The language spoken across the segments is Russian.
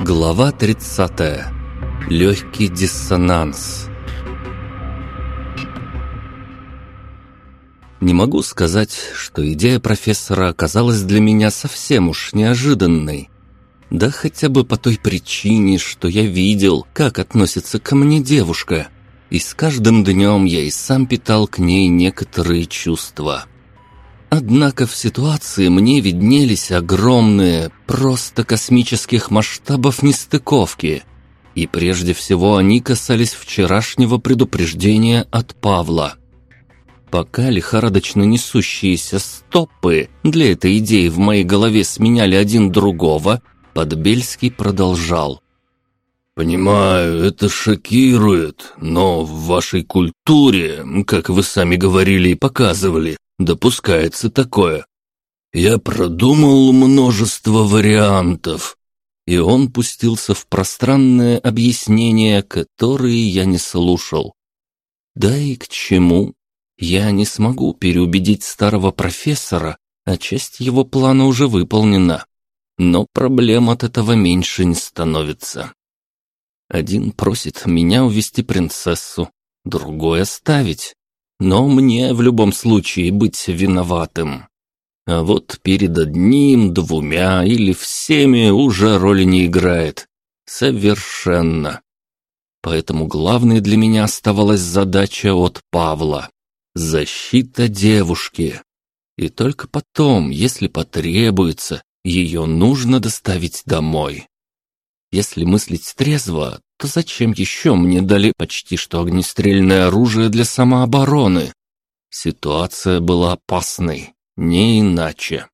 Глава 30. Легкий диссонанс. Не могу сказать, что идея профессора оказалась для меня совсем уж неожиданной. Да хотя бы по той причине, что я видел, как относится ко мне девушка. И с каждым днем я и сам питал к ней некоторые чувства. Однако в ситуации мне виднелись огромные, просто космических масштабов нестыковки. И прежде всего они касались вчерашнего предупреждения от Павла. Пока лихорадочно несущиеся стопы для этой идеи в моей голове сменяли один другого, Подбельский продолжал. «Понимаю, это шокирует, но в вашей культуре, как вы сами говорили и показывали, допускается такое. Я продумал множество вариантов». И он пустился в пространное объяснение, которые я не слушал. Да и к чему? Я не смогу переубедить старого профессора, а часть его плана уже выполнена. Но проблем от этого меньше не становится. Один просит меня увести принцессу, другой оставить. Но мне в любом случае быть виноватым. А вот перед одним, двумя или всеми уже роли не играет. Совершенно. Поэтому главной для меня оставалась задача от Павла. Защита девушки. И только потом, если потребуется, ее нужно доставить домой. Если мыслить трезво, то зачем еще мне дали почти что огнестрельное оружие для самообороны? Ситуация была опасной, не иначе.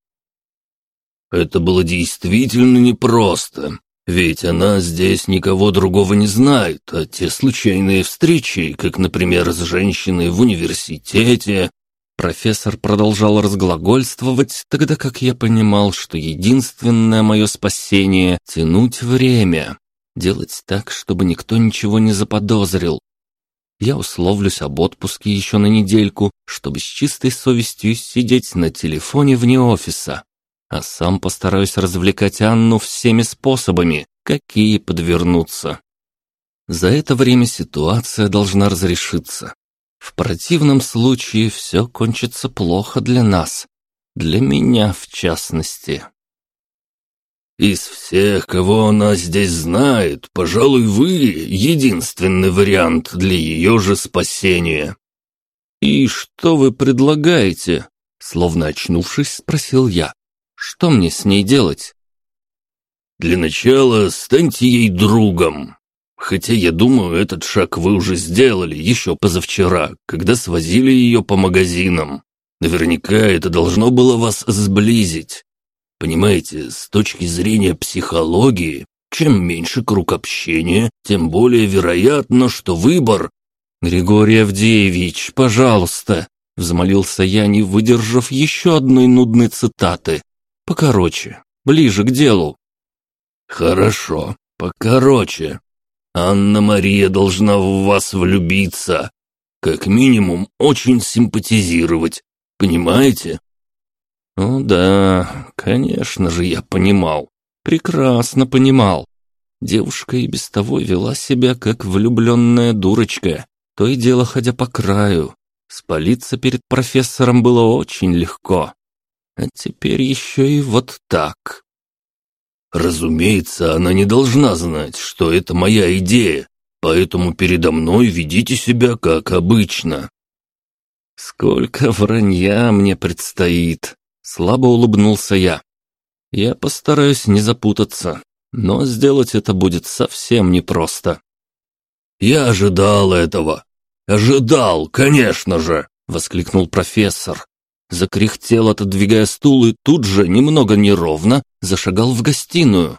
Это было действительно непросто, ведь она здесь никого другого не знает, а те случайные встречи, как, например, с женщиной в университете, Профессор продолжал разглагольствовать, тогда как я понимал, что единственное мое спасение — тянуть время, делать так, чтобы никто ничего не заподозрил. Я условлюсь об отпуске еще на недельку, чтобы с чистой совестью сидеть на телефоне вне офиса, а сам постараюсь развлекать Анну всеми способами, какие подвернутся. За это время ситуация должна разрешиться. В противном случае все кончится плохо для нас, для меня в частности. Из всех, кого она здесь знает, пожалуй, вы единственный вариант для ее же спасения. И что вы предлагаете? Словно очнувшись, спросил я. Что мне с ней делать? Для начала станьте ей другом. Хотя, я думаю, этот шаг вы уже сделали еще позавчера, когда свозили ее по магазинам. Наверняка это должно было вас сблизить. Понимаете, с точки зрения психологии, чем меньше круг общения, тем более вероятно, что выбор... «Григорий Авдеевич, пожалуйста!» — взмолился я, не выдержав еще одной нудной цитаты. «Покороче, ближе к делу». «Хорошо, покороче», Анна-Мария должна в вас влюбиться. Как минимум, очень симпатизировать. Понимаете? О да, конечно же, я понимал. Прекрасно понимал. Девушка и без того вела себя как влюбленная дурочка, то и дело ходя по краю. Спалиться перед профессором было очень легко. А теперь еще и вот так. Разумеется, она не должна знать, что это моя идея, поэтому передо мной ведите себя как обычно». «Сколько вранья мне предстоит!» — слабо улыбнулся я. «Я постараюсь не запутаться, но сделать это будет совсем непросто». «Я ожидал этого! Ожидал, конечно же!» — воскликнул профессор закряхтел, отодвигая стул, и тут же, немного неровно, зашагал в гостиную.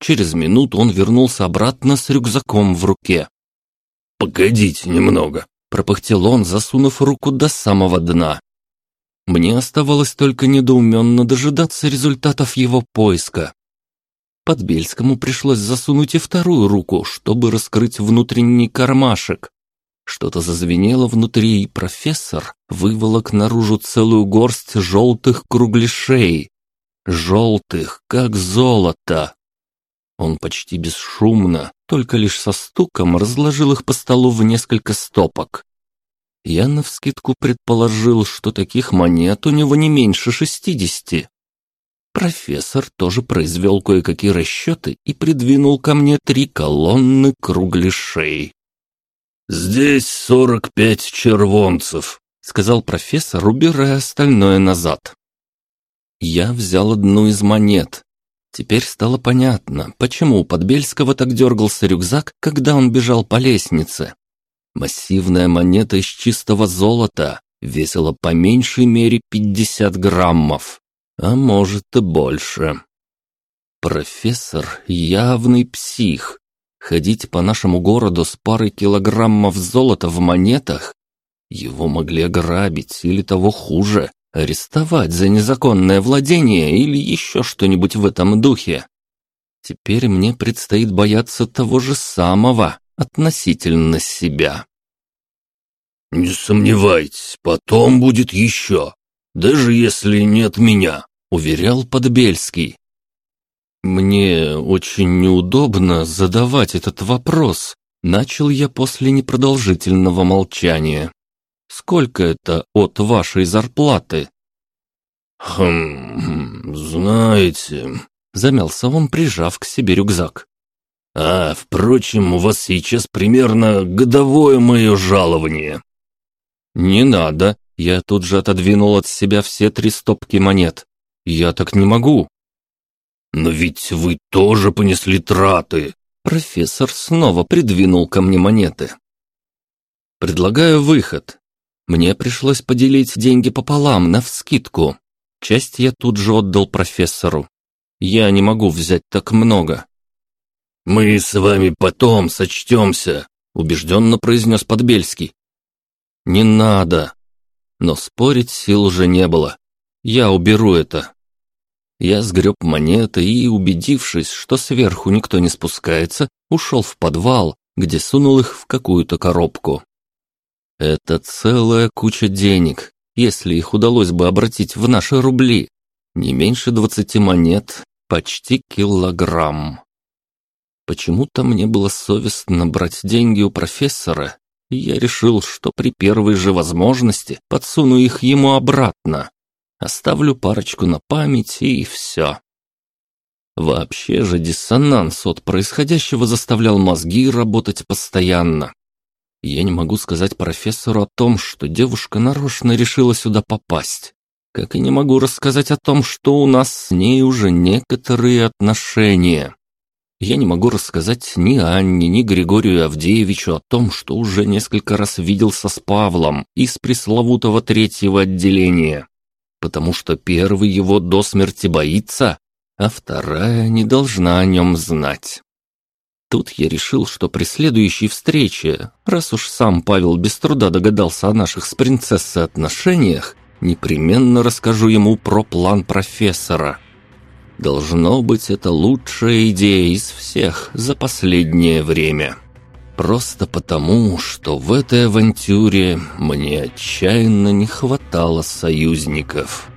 Через минуту он вернулся обратно с рюкзаком в руке. «Погодите немного», — пропыхтел он, засунув руку до самого дна. Мне оставалось только недоуменно дожидаться результатов его поиска. Подбельскому пришлось засунуть и вторую руку, чтобы раскрыть внутренний кармашек. Что-то зазвенело внутри, и профессор выволок наружу целую горсть желтых кругляшей, желтых, как золото. Он почти бесшумно, только лишь со стуком разложил их по столу в несколько стопок. Я навскидку предположил, что таких монет у него не меньше шестидесяти. Профессор тоже произвел кое-какие расчеты и придвинул ко мне три колонны кругляшей. «Здесь сорок пять червонцев», — сказал профессор, убирая остальное назад. Я взял одну из монет. Теперь стало понятно, почему у Подбельского так дергался рюкзак, когда он бежал по лестнице. Массивная монета из чистого золота весила по меньшей мере пятьдесят граммов а может и больше. Профессор явный псих. Ходить по нашему городу с парой килограммов золота в монетах? Его могли ограбить или того хуже, арестовать за незаконное владение или еще что-нибудь в этом духе. Теперь мне предстоит бояться того же самого относительно себя. «Не сомневайтесь, потом будет еще», даже если не от меня», — уверял Подбельский. «Мне очень неудобно задавать этот вопрос», — начал я после непродолжительного молчания. «Сколько это от вашей зарплаты?» «Хм, знаете...» — замялся он, прижав к себе рюкзак. «А, впрочем, у вас сейчас примерно годовое мое жалование». «Не надо», я тут же отодвинул от себя все три стопки монет. Я так не могу. Но ведь вы тоже понесли траты. Профессор снова придвинул ко мне монеты. Предлагаю выход. Мне пришлось поделить деньги пополам, навскидку. Часть я тут же отдал профессору. Я не могу взять так много. «Мы с вами потом сочтемся», — убежденно произнес Подбельский. «Не надо», но спорить сил уже не было. Я уберу это. Я сгреб монеты и, убедившись, что сверху никто не спускается, ушел в подвал, где сунул их в какую-то коробку. Это целая куча денег, если их удалось бы обратить в наши рубли. Не меньше двадцати монет, почти килограмм. Почему-то мне было совестно брать деньги у профессора я решил, что при первой же возможности подсуну их ему обратно. Оставлю парочку на память и все. Вообще же диссонанс от происходящего заставлял мозги работать постоянно. Я не могу сказать профессору о том, что девушка нарочно решила сюда попасть. Как и не могу рассказать о том, что у нас с ней уже некоторые отношения я не могу рассказать ни Анне, ни Григорию Авдеевичу о том, что уже несколько раз виделся с Павлом из пресловутого третьего отделения, потому что первый его до смерти боится, а вторая не должна о нем знать. Тут я решил, что при следующей встрече, раз уж сам Павел без труда догадался о наших с принцессой отношениях, непременно расскажу ему про план профессора – Должно быть, это лучшая идея из всех за последнее время. Просто потому, что в этой авантюре мне отчаянно не хватало союзников».